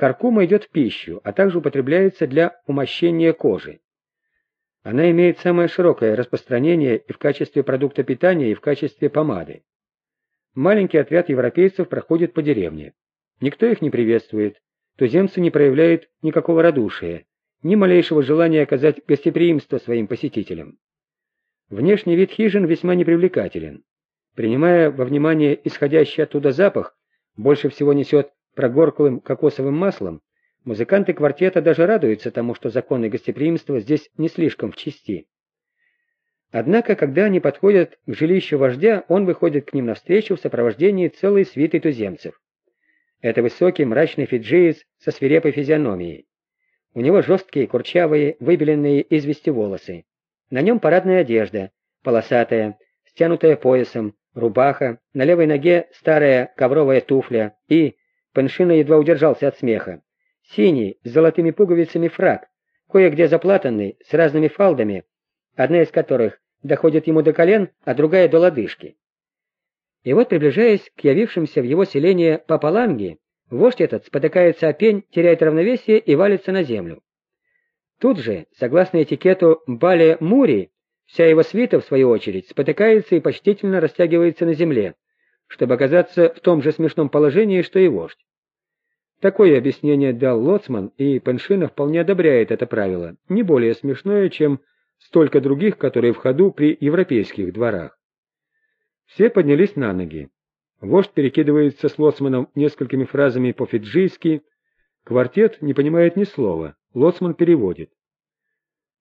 Каркума идет в пищу, а также употребляется для умощения кожи. Она имеет самое широкое распространение и в качестве продукта питания, и в качестве помады. Маленький отряд европейцев проходит по деревне. Никто их не приветствует, туземцы не проявляют никакого радушия, ни малейшего желания оказать гостеприимство своим посетителям. Внешний вид хижин весьма непривлекателен. Принимая во внимание исходящий оттуда запах, больше всего несет прогорклым кокосовым маслом, музыканты квартета даже радуются тому, что законы гостеприимства здесь не слишком в чести. Однако, когда они подходят к жилищу вождя, он выходит к ним навстречу в сопровождении целой свиты туземцев. Это высокий мрачный фиджиец со свирепой физиономией. У него жесткие, курчавые, выбеленные извести волосы. На нем парадная одежда, полосатая, стянутая поясом, рубаха, на левой ноге старая ковровая туфля и, Паншина едва удержался от смеха, синий, с золотыми пуговицами фраг, кое-где заплатанный, с разными фалдами, одна из которых доходит ему до колен, а другая до лодыжки. И вот, приближаясь к явившимся в его селение Папаланги, вождь этот спотыкается о пень, теряет равновесие и валится на землю. Тут же, согласно этикету Бале Мури, вся его свита, в свою очередь, спотыкается и почтительно растягивается на земле, чтобы оказаться в том же смешном положении, что и вождь. Такое объяснение дал Лоцман, и Пеншина вполне одобряет это правило, не более смешное, чем столько других, которые в ходу при европейских дворах. Все поднялись на ноги. Вождь перекидывается с Лоцманом несколькими фразами по-фиджийски. Квартет не понимает ни слова. Лоцман переводит.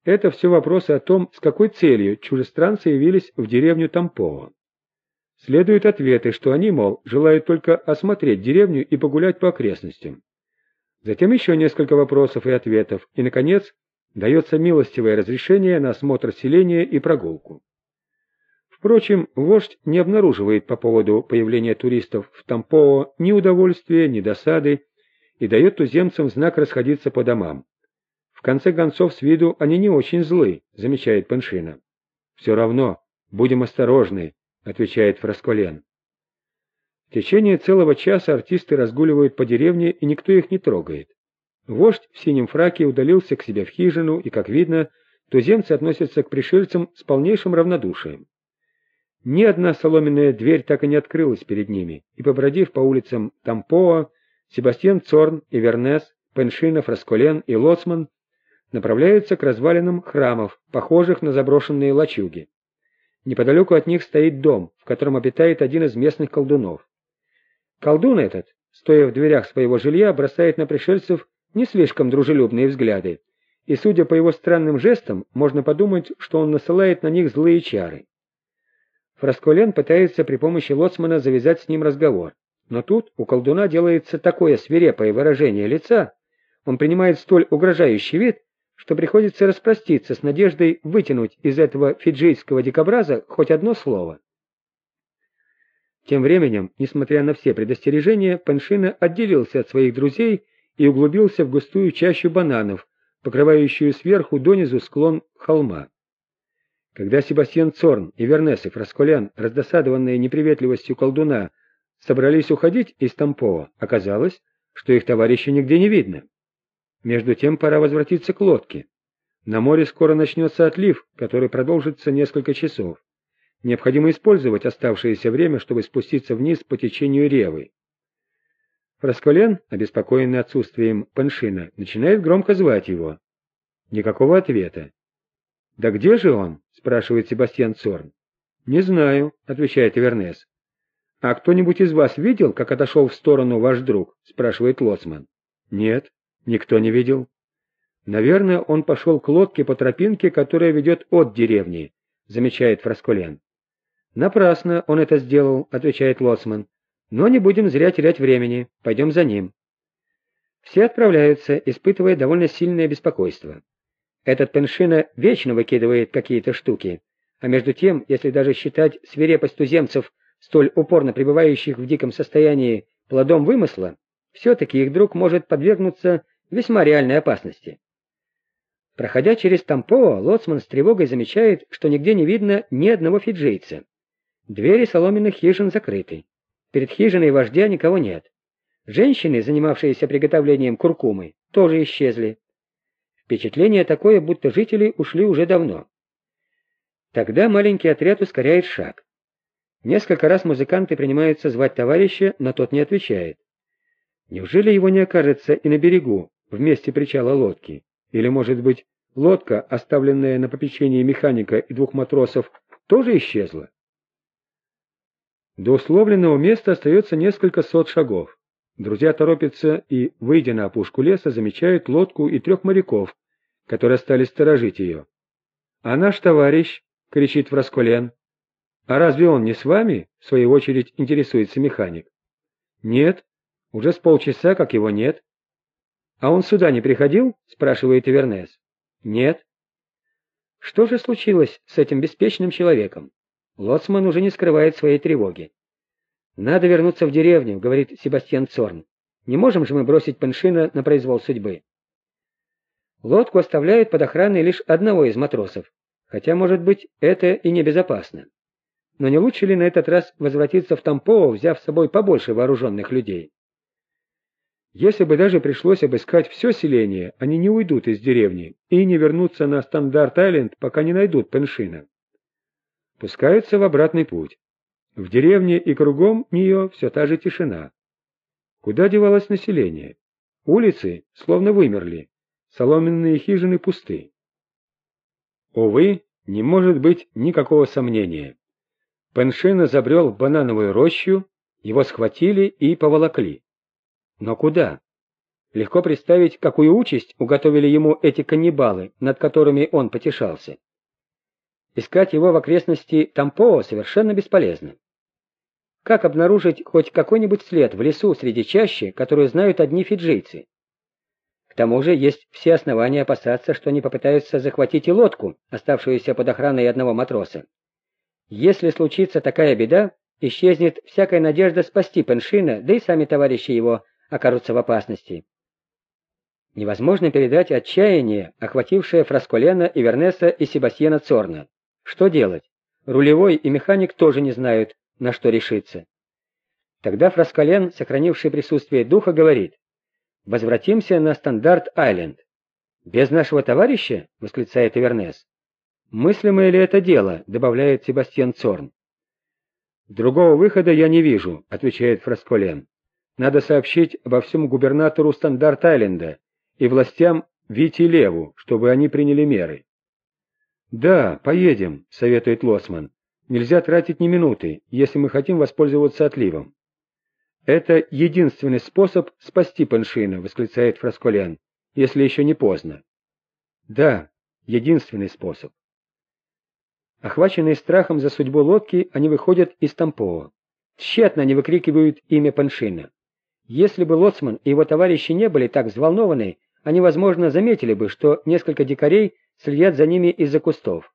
Это все вопросы о том, с какой целью чужестранцы явились в деревню Тампова. Следуют ответы, что они, мол, желают только осмотреть деревню и погулять по окрестностям. Затем еще несколько вопросов и ответов, и, наконец, дается милостивое разрешение на осмотр селения и прогулку. Впрочем, вождь не обнаруживает по поводу появления туристов в Тампоо ни удовольствия, ни досады и дает туземцам знак расходиться по домам. В конце концов, с виду они не очень злы, замечает Паншина. Все равно, будем осторожны, отвечает Фрасколен. В течение целого часа артисты разгуливают по деревне, и никто их не трогает. Вождь в синем фраке удалился к себе в хижину, и, как видно, туземцы относятся к пришельцам с полнейшим равнодушием. Ни одна соломенная дверь так и не открылась перед ними, и, побродив по улицам Тампоа, Себастьян Цорн и Вернес, Пеншинов, Расколен и Лоцман направляются к развалинам храмов, похожих на заброшенные лачуги. Неподалеку от них стоит дом, в котором обитает один из местных колдунов. Колдун этот, стоя в дверях своего жилья, бросает на пришельцев не слишком дружелюбные взгляды, и, судя по его странным жестам, можно подумать, что он насылает на них злые чары. Фрасколен пытается при помощи лоцмана завязать с ним разговор. Но тут у колдуна делается такое свирепое выражение лица, он принимает столь угрожающий вид, что приходится распроститься с надеждой вытянуть из этого фиджийского дикобраза хоть одно слово. Тем временем, несмотря на все предостережения, Паншина отделился от своих друзей и углубился в густую чащу бананов, покрывающую сверху донизу склон холма. Когда Себастьян Цорн и Вернесов Расколян, раздосадованные неприветливостью колдуна, собрались уходить из Тампова, оказалось, что их товарища нигде не видно. Между тем пора возвратиться к лодке. На море скоро начнется отлив, который продолжится несколько часов. Необходимо использовать оставшееся время, чтобы спуститься вниз по течению Ревы. Расколен, обеспокоенный отсутствием Паншина, начинает громко звать его. Никакого ответа. «Да где же он?» — спрашивает Себастьян Цорн. «Не знаю», — отвечает Вернес. «А кто-нибудь из вас видел, как отошел в сторону ваш друг?» — спрашивает Лоцман. «Нет, никто не видел». «Наверное, он пошел к лодке по тропинке, которая ведет от деревни», — замечает Фрасколен. «Напрасно он это сделал», — отвечает Лоцман. «Но не будем зря терять времени. Пойдем за ним». Все отправляются, испытывая довольно сильное беспокойство. Этот Пеншина вечно выкидывает какие-то штуки. А между тем, если даже считать свирепость туземцев, столь упорно пребывающих в диком состоянии, плодом вымысла, все-таки их друг может подвергнуться весьма реальной опасности. Проходя через Тампоа, лоцман с тревогой замечает, что нигде не видно ни одного фиджейца. Двери соломенных хижин закрыты. Перед хижиной вождя никого нет. Женщины, занимавшиеся приготовлением куркумы, тоже исчезли. Впечатление такое, будто жители ушли уже давно. Тогда маленький отряд ускоряет шаг. Несколько раз музыканты принимаются звать товарища, но тот не отвечает. Неужели его не окажется и на берегу, в месте причала лодки? Или, может быть, лодка, оставленная на попечении механика и двух матросов, тоже исчезла? До условленного места остается несколько сот шагов. Друзья торопятся и, выйдя на опушку леса, замечают лодку и трех моряков, которые остались сторожить ее. А наш товарищ, — кричит Врасколен, «А разве он не с вами?» — в свою очередь интересуется механик. «Нет, уже с полчаса, как его нет». «А он сюда не приходил?» — спрашивает Ивернес. «Нет». Что же случилось с этим беспечным человеком? Лоцман уже не скрывает своей тревоги. «Надо вернуться в деревню», — говорит Себастьян Цорн. «Не можем же мы бросить Паншина на произвол судьбы». Лодку оставляют под охраной лишь одного из матросов, хотя, может быть, это и небезопасно. Но не лучше ли на этот раз возвратиться в Тампово, взяв с собой побольше вооруженных людей? Если бы даже пришлось обыскать все селение, они не уйдут из деревни и не вернутся на Стандарт-Айленд, пока не найдут Пеншина. Пускаются в обратный путь. В деревне и кругом нее все та же тишина. Куда девалось население? Улицы словно вымерли, соломенные хижины пусты. Увы, не может быть никакого сомнения. Пеншина забрел в банановую рощу, его схватили и поволокли. Но куда? Легко представить, какую участь уготовили ему эти каннибалы, над которыми он потешался. Искать его в окрестности Тампоо совершенно бесполезно. Как обнаружить хоть какой-нибудь след в лесу среди чащи, которую знают одни фиджийцы? К тому же есть все основания опасаться, что они попытаются захватить и лодку, оставшуюся под охраной одного матроса. Если случится такая беда, исчезнет всякая надежда спасти Пеншина, да и сами товарищи его окажутся в опасности. Невозможно передать отчаяние, охватившее Фрасколена, Ивернеса и Себастьяна Цорна. Что делать? Рулевой и механик тоже не знают, на что решиться. Тогда Фрасколен, сохранивший присутствие духа, говорит, «Возвратимся на Стандарт-Айленд». «Без нашего товарища?» — восклицает Ивернес. «Мыслимое ли это дело?» — добавляет Себастьян Цорн. «Другого выхода я не вижу», — отвечает Фрасколен. «Надо сообщить обо всем губернатору Стандарт-Айленда и властям Вити Леву, чтобы они приняли меры». «Да, поедем», — советует Лосман. «Нельзя тратить ни минуты, если мы хотим воспользоваться отливом». «Это единственный способ спасти Паншина», — восклицает Фрасколен, — «если еще не поздно». «Да, единственный способ». Охваченные страхом за судьбу лодки, они выходят из Тампова. Тщетно они выкрикивают имя Паншина. Если бы Лоцман и его товарищи не были так взволнованы, они, возможно, заметили бы, что несколько дикарей следят за ними из-за кустов.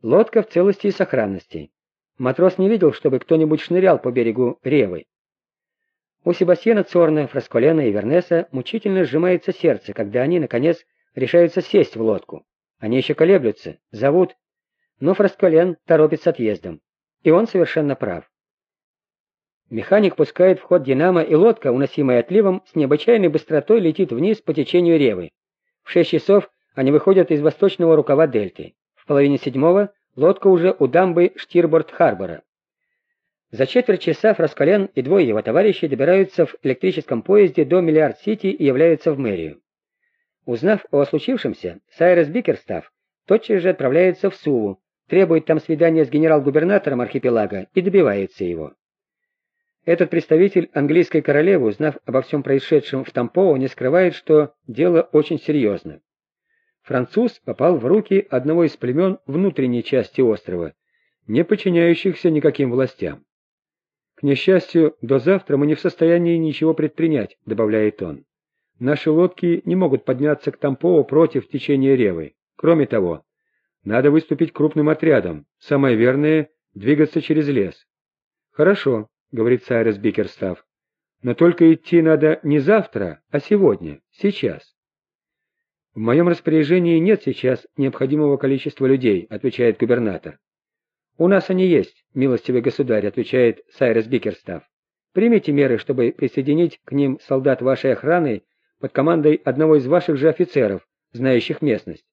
Лодка в целости и сохранности. Матрос не видел, чтобы кто-нибудь шнырял по берегу Ревы. У Себастьяна Цорна, Фрасколена и Вернеса мучительно сжимается сердце, когда они, наконец, решаются сесть в лодку. Они еще колеблются, зовут но Фраскален торопит с отъездом. И он совершенно прав. Механик пускает в ход динамо, и лодка, уносимая отливом, с необычайной быстротой летит вниз по течению Ревы. В шесть часов они выходят из восточного рукава дельты. В половине седьмого лодка уже у дамбы Штирборд-Харбора. За четверть часа Фраскален и двое его товарищей добираются в электрическом поезде до Миллиард-Сити и являются в мэрию. Узнав о случившемся, Сайрес Бикерстав тотчас же отправляется в Суву, требует там свидания с генерал-губернатором архипелага и добивается его. Этот представитель английской королевы, узнав обо всем происшедшем в Тампоу, не скрывает, что дело очень серьезно. Француз попал в руки одного из племен внутренней части острова, не подчиняющихся никаким властям. «К несчастью, до завтра мы не в состоянии ничего предпринять», — добавляет он. «Наши лодки не могут подняться к Тампоу против течения Ревы. Кроме того, надо выступить крупным отрядом. Самое верное — двигаться через лес. Хорошо, — говорит Сайрес Бикерстав. Но только идти надо не завтра, а сегодня, сейчас. В моем распоряжении нет сейчас необходимого количества людей, отвечает губернатор. У нас они есть, милостивый государь, отвечает Сайрес Бикерстав. примите меры, чтобы присоединить к ним солдат вашей охраны под командой одного из ваших же офицеров, знающих местность.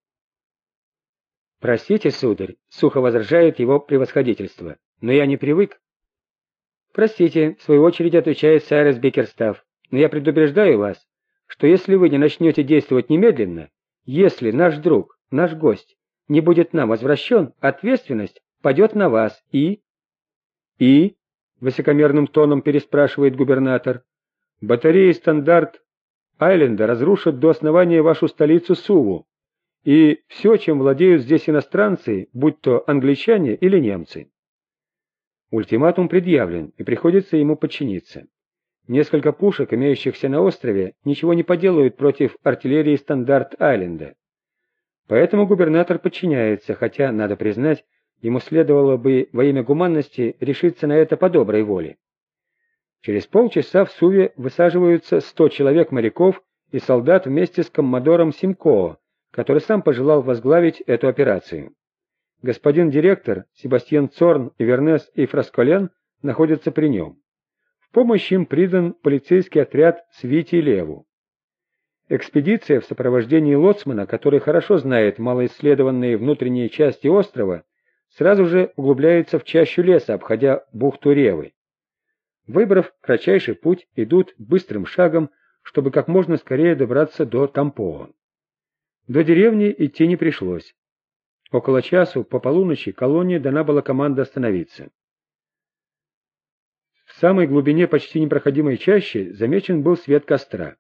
«Простите, сударь», — сухо возражает его превосходительство, — «но я не привык». «Простите», — в свою очередь отвечает Сайрес Бекерстав, «но я предупреждаю вас, что если вы не начнете действовать немедленно, если наш друг, наш гость, не будет нам возвращен, ответственность падет на вас и...» «И?» — высокомерным тоном переспрашивает губернатор. «Батареи «Стандарт» Айленда разрушат до основания вашу столицу Суву, и все, чем владеют здесь иностранцы, будь то англичане или немцы. Ультиматум предъявлен, и приходится ему подчиниться. Несколько пушек, имеющихся на острове, ничего не поделают против артиллерии Стандарт-Айленда. Поэтому губернатор подчиняется, хотя, надо признать, ему следовало бы во имя гуманности решиться на это по доброй воле. Через полчаса в Суве высаживаются 100 человек моряков и солдат вместе с коммодором Симкоо, который сам пожелал возглавить эту операцию. Господин директор, Себастьян Цорн и Вернес и Фрасколен находятся при нем. В помощь им придан полицейский отряд Свити Леву. Экспедиция в сопровождении лоцмана, который хорошо знает малоисследованные внутренние части острова, сразу же углубляется в чащу леса, обходя бухту Ревы. Выбрав кратчайший путь, идут быстрым шагом, чтобы как можно скорее добраться до Тампоо. До деревни идти не пришлось. Около часу по полуночи колонии дана была команда остановиться. В самой глубине почти непроходимой чащи замечен был свет костра.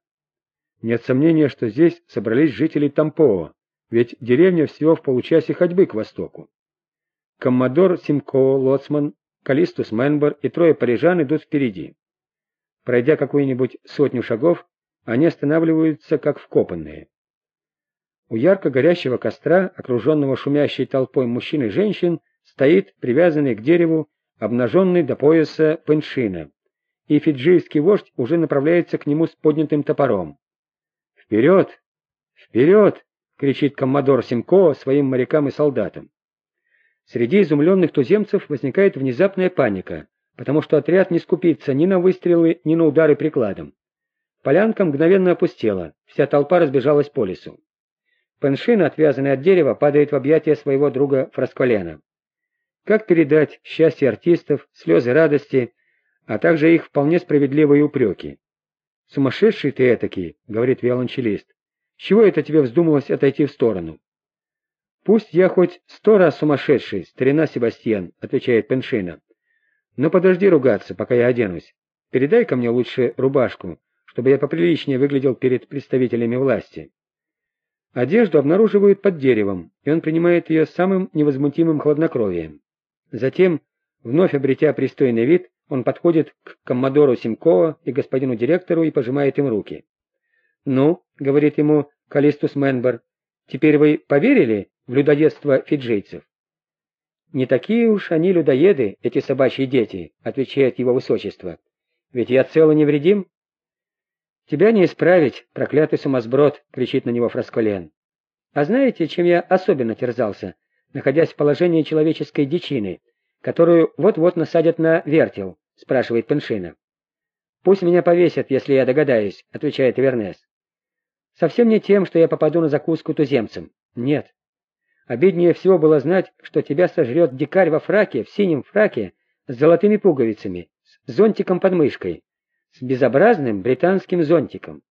Нет сомнения, что здесь собрались жители Тампоо, ведь деревня всего в получасе ходьбы к востоку. Коммодор Симко, Лоцман, Калистус Менбер и трое парижан идут впереди. Пройдя какую-нибудь сотню шагов, они останавливаются как вкопанные. У ярко горящего костра, окруженного шумящей толпой мужчин и женщин, стоит привязанный к дереву обнаженный до пояса пеншина, и фиджийский вождь уже направляется к нему с поднятым топором. «Вперед! Вперед!» — кричит коммодор Симко своим морякам и солдатам. Среди изумленных туземцев возникает внезапная паника, потому что отряд не скупится ни на выстрелы, ни на удары прикладом. Полянка мгновенно опустела, вся толпа разбежалась по лесу. Паншин, отвязанный от дерева, падает в объятия своего друга Фрасколена. Как передать счастье артистов, слезы радости, а также их вполне справедливые упреки? «Сумасшедший ты этакий», — говорит виолончелист. «Чего это тебе вздумалось отойти в сторону?» «Пусть я хоть сто раз сумасшедший, старина Себастьян», — отвечает Пеншина. «Но подожди ругаться, пока я оденусь. Передай ко мне лучше рубашку, чтобы я поприличнее выглядел перед представителями власти». Одежду обнаруживают под деревом, и он принимает ее самым невозмутимым хладнокровием. Затем, вновь обретя пристойный вид, он подходит к коммодору Симкова и господину директору и пожимает им руки. «Ну», — говорит ему Калистус Менбер, — «теперь вы поверили в людоедство фиджейцев?» «Не такие уж они людоеды, эти собачьи дети», — отвечает его высочество. «Ведь я цел и невредим». «Тебя не исправить, проклятый сумасброд!» — кричит на него Фрасколен. «А знаете, чем я особенно терзался, находясь в положении человеческой дичины, которую вот-вот насадят на вертел?» — спрашивает Пеншина. «Пусть меня повесят, если я догадаюсь», — отвечает Вернес. «Совсем не тем, что я попаду на закуску туземцам. Нет. Обиднее всего было знать, что тебя сожрет дикарь во фраке, в синем фраке, с золотыми пуговицами, с зонтиком под мышкой, с безобразным британским зонтиком.